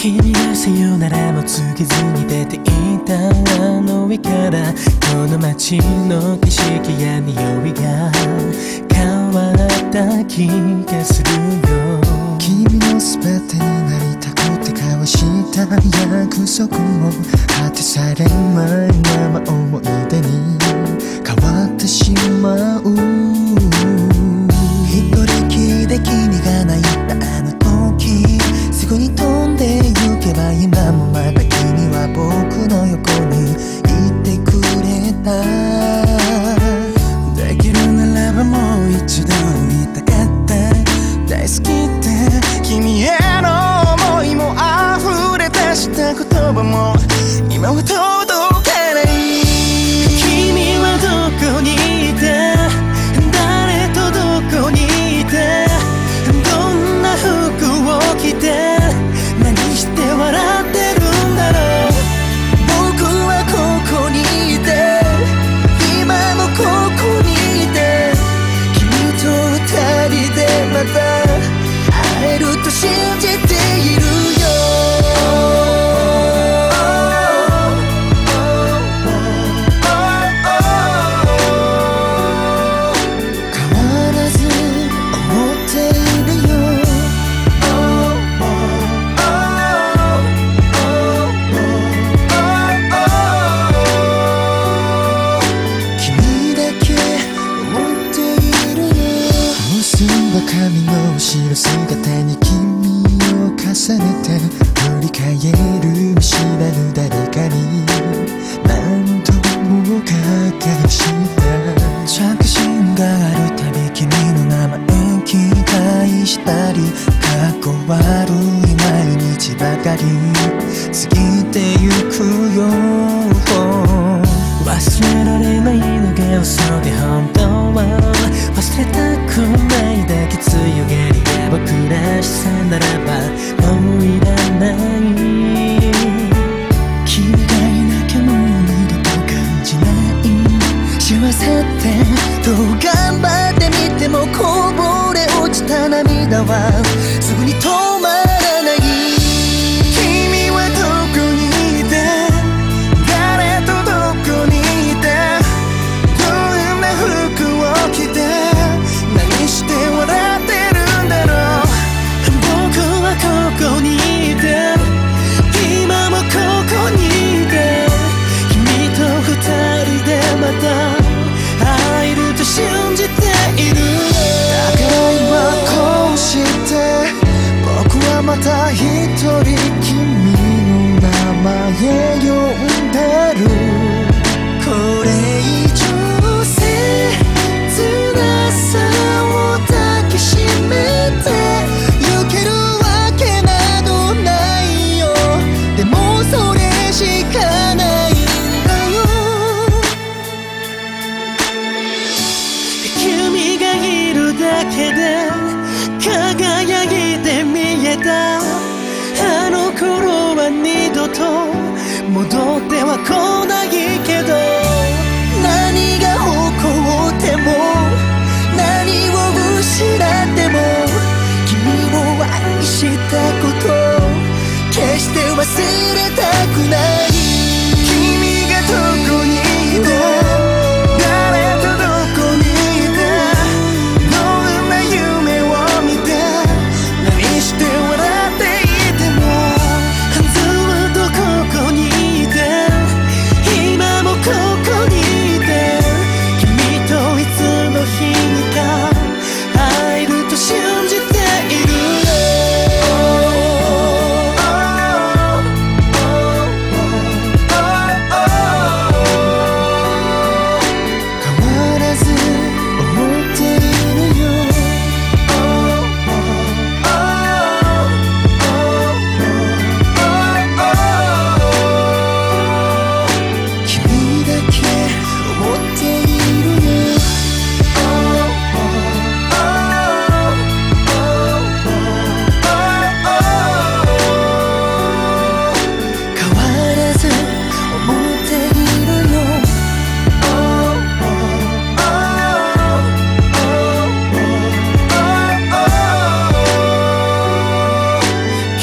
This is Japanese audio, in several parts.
誰も告げずに出ていたあの上からこの街の景色や匂いが変わった気がするよ。君の全てになりたくて交わした約束も果てされないまま思い出に変わってしまう一人きりで君が泣い。悪い毎日ばかり。過ぎてゆくよ忘れられないのが嘘で本当は忘れたくないだけ強がりが僕らしさならばもういらない。君がいなきゃもう二度と感じない。幸せってどう頑張ってみてもこぼれ落ちた涙は。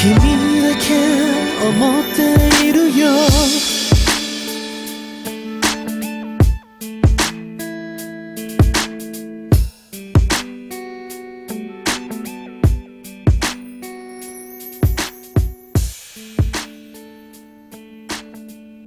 君だけ思っているよ。